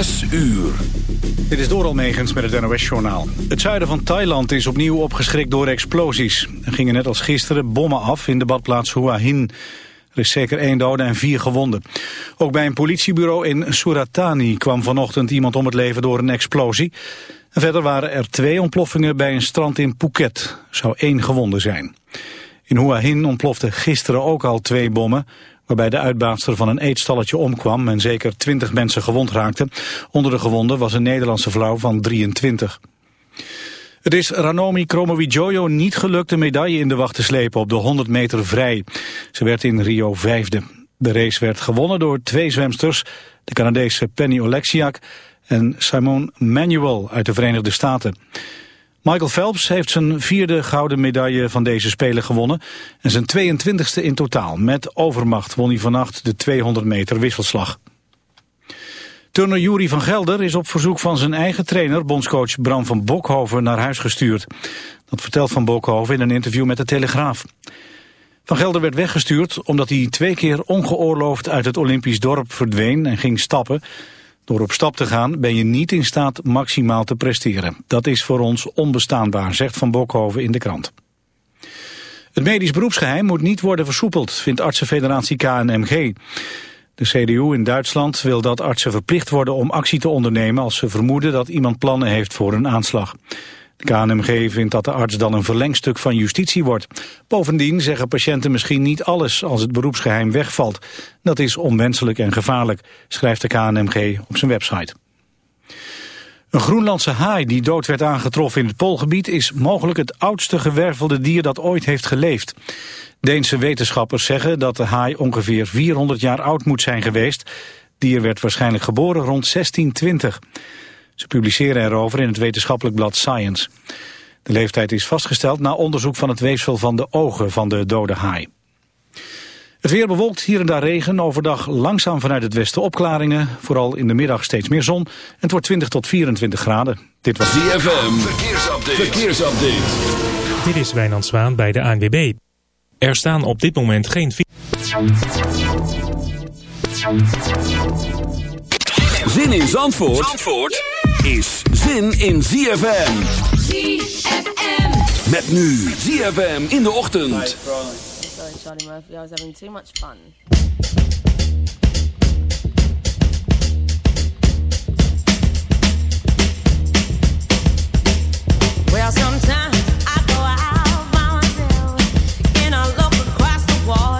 Zes uur. Dit is Doral Megens met het NOS-journaal. Het zuiden van Thailand is opnieuw opgeschrikt door explosies. Er gingen net als gisteren bommen af in de badplaats Hua Hin. Er is zeker één dode en vier gewonden. Ook bij een politiebureau in Suratani kwam vanochtend iemand om het leven door een explosie. Verder waren er twee ontploffingen bij een strand in Phuket. Zou één gewonde zijn. In Hua Hin ontploften gisteren ook al twee bommen waarbij de uitbaatster van een eetstalletje omkwam en zeker 20 mensen gewond raakten. Onder de gewonden was een Nederlandse vrouw van 23. Het is Ranomi Kromowidjojo niet gelukt een medaille in de wacht te slepen op de 100 meter vrij. Ze werd in Rio vijfde. De race werd gewonnen door twee zwemsters, de Canadese Penny Oleksiak en Simone Manuel uit de Verenigde Staten. Michael Phelps heeft zijn vierde gouden medaille van deze Spelen gewonnen en zijn 22e in totaal. Met overmacht won hij vannacht de 200 meter wisselslag. Turner Jury van Gelder is op verzoek van zijn eigen trainer, bondscoach Bram van Bokhoven, naar huis gestuurd. Dat vertelt Van Bokhoven in een interview met de Telegraaf. Van Gelder werd weggestuurd omdat hij twee keer ongeoorloofd uit het Olympisch dorp verdween en ging stappen. Door op stap te gaan ben je niet in staat maximaal te presteren. Dat is voor ons onbestaanbaar, zegt Van Bokhoven in de krant. Het medisch beroepsgeheim moet niet worden versoepeld, vindt artsenfederatie KNMG. De CDU in Duitsland wil dat artsen verplicht worden om actie te ondernemen als ze vermoeden dat iemand plannen heeft voor een aanslag. De KNMG vindt dat de arts dan een verlengstuk van justitie wordt. Bovendien zeggen patiënten misschien niet alles als het beroepsgeheim wegvalt. Dat is onwenselijk en gevaarlijk, schrijft de KNMG op zijn website. Een Groenlandse haai die dood werd aangetroffen in het Poolgebied... is mogelijk het oudste gewervelde dier dat ooit heeft geleefd. Deense wetenschappers zeggen dat de haai ongeveer 400 jaar oud moet zijn geweest. Het dier werd waarschijnlijk geboren rond 1620. Ze publiceren erover in het wetenschappelijk blad Science. De leeftijd is vastgesteld na onderzoek van het weefsel van de ogen van de dode haai. Het weer bewolkt, hier en daar regen. Overdag langzaam vanuit het westen opklaringen. Vooral in de middag steeds meer zon. En het wordt 20 tot 24 graden. Dit was ZFM. Verkeersupdate. Verkeersupdate. Dit is Wijnand Zwaan bij de ANWB. Er staan op dit moment geen... Zin in Zandvoort? Zandvoort? Is zin in ZFM. ZFM. Met nu ZFM in de ochtend. Sorry, Charlie Murphy, I was having too much fun. Well, sometimes Cause since I come home, well, my body's been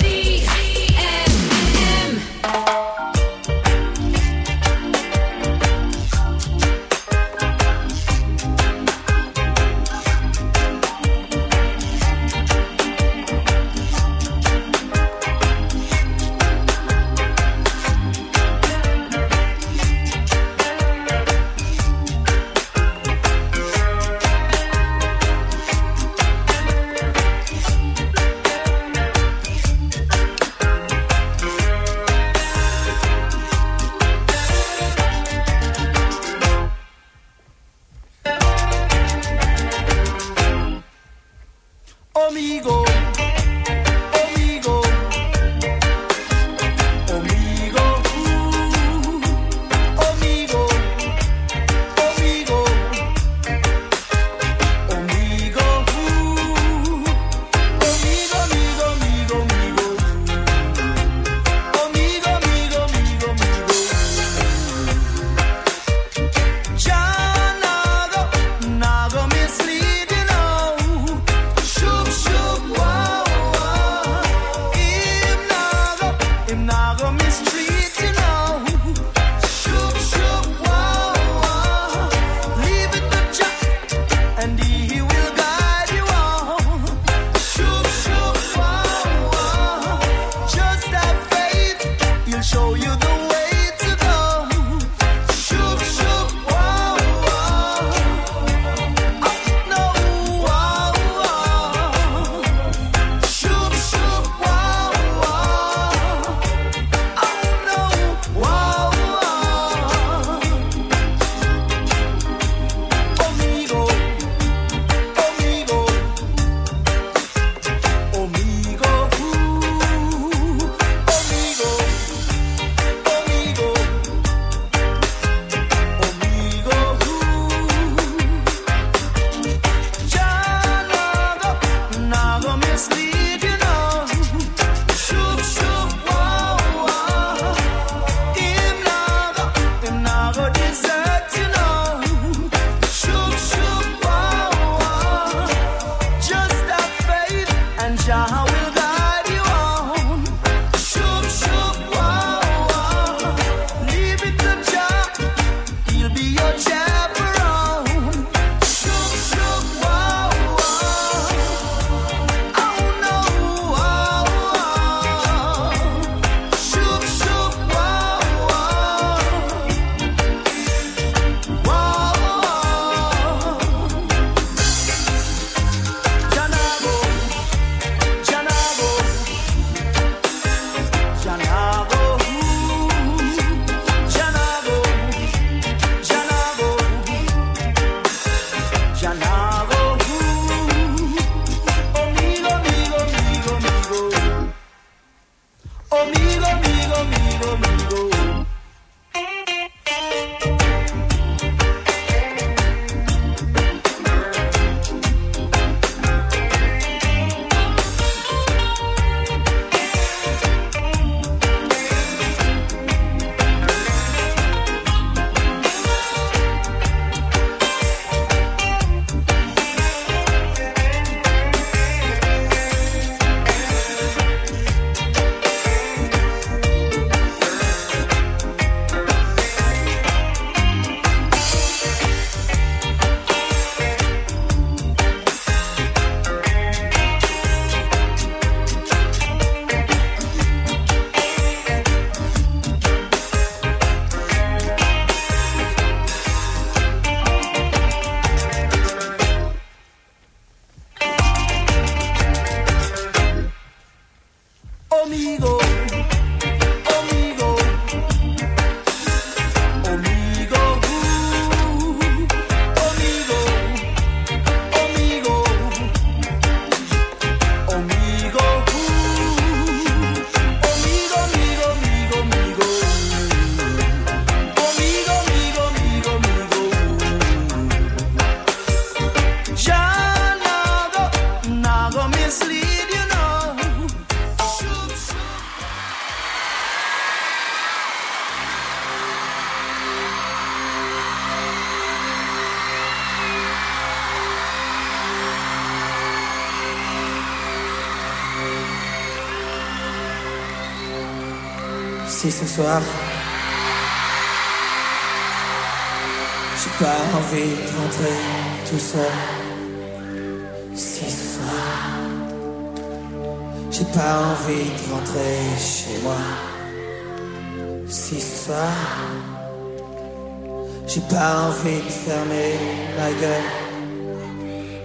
Pas envie de fermer la gueule.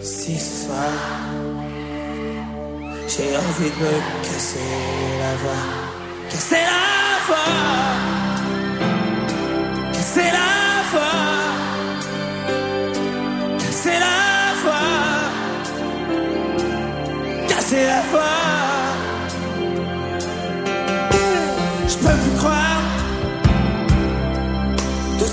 Si ce soir, j'ai envie de me casser la voix. Casser la voix. Casser la voix.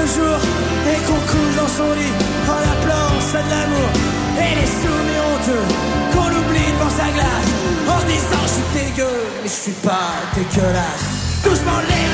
le jour et qu'on couche dans son lit en appelant ça de l'amour. Et les souvenirs honteux qu'on oublie devant sa glace en se disant je suis dégueu mais je suis pas dégueulasse. Doucement les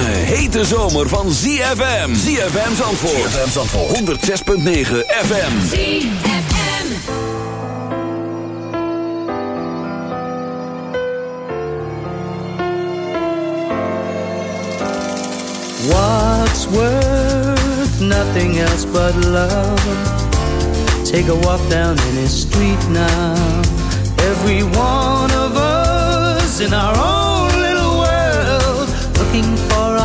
lange, hete zomer van ZFM. ZFM Zandvoort. ZFM Zandvoort. 106.9 FM. ZFM. What's worth nothing else but love? Take a walk down any street now. Every one of us in our own little world, looking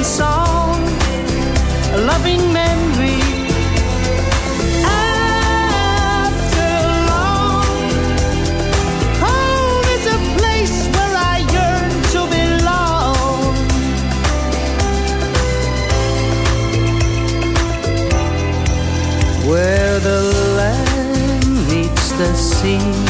In song. A loving memory. After long, home is a place where I yearn to belong. Where the land meets the sea.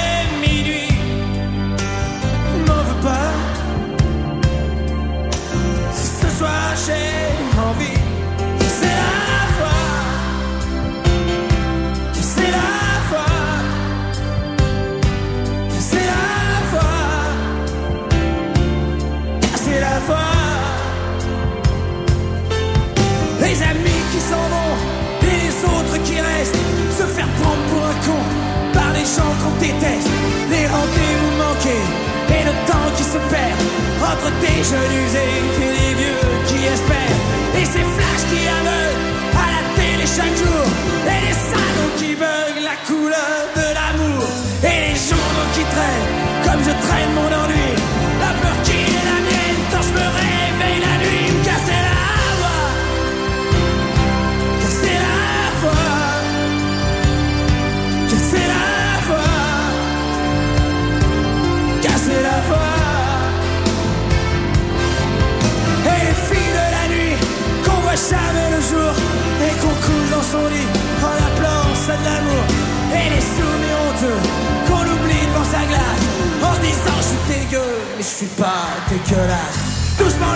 faire prendre pour un con par les gens qu'on déteste, les rendez-vous manqués et le temps qui se perd entre des jeunes usés et des vieux qui espèrent. Et ces flashs qui aveuglent à la télé chaque jour et les salons qui beuglent la couleur jamais le jour et qu'on coule dans son lit en appelant ça de l'amour. Et les soumis honteux qu'on oublie devant sa glace en se disant je suis dégueu, mais je suis pas dégueulasse. Doucement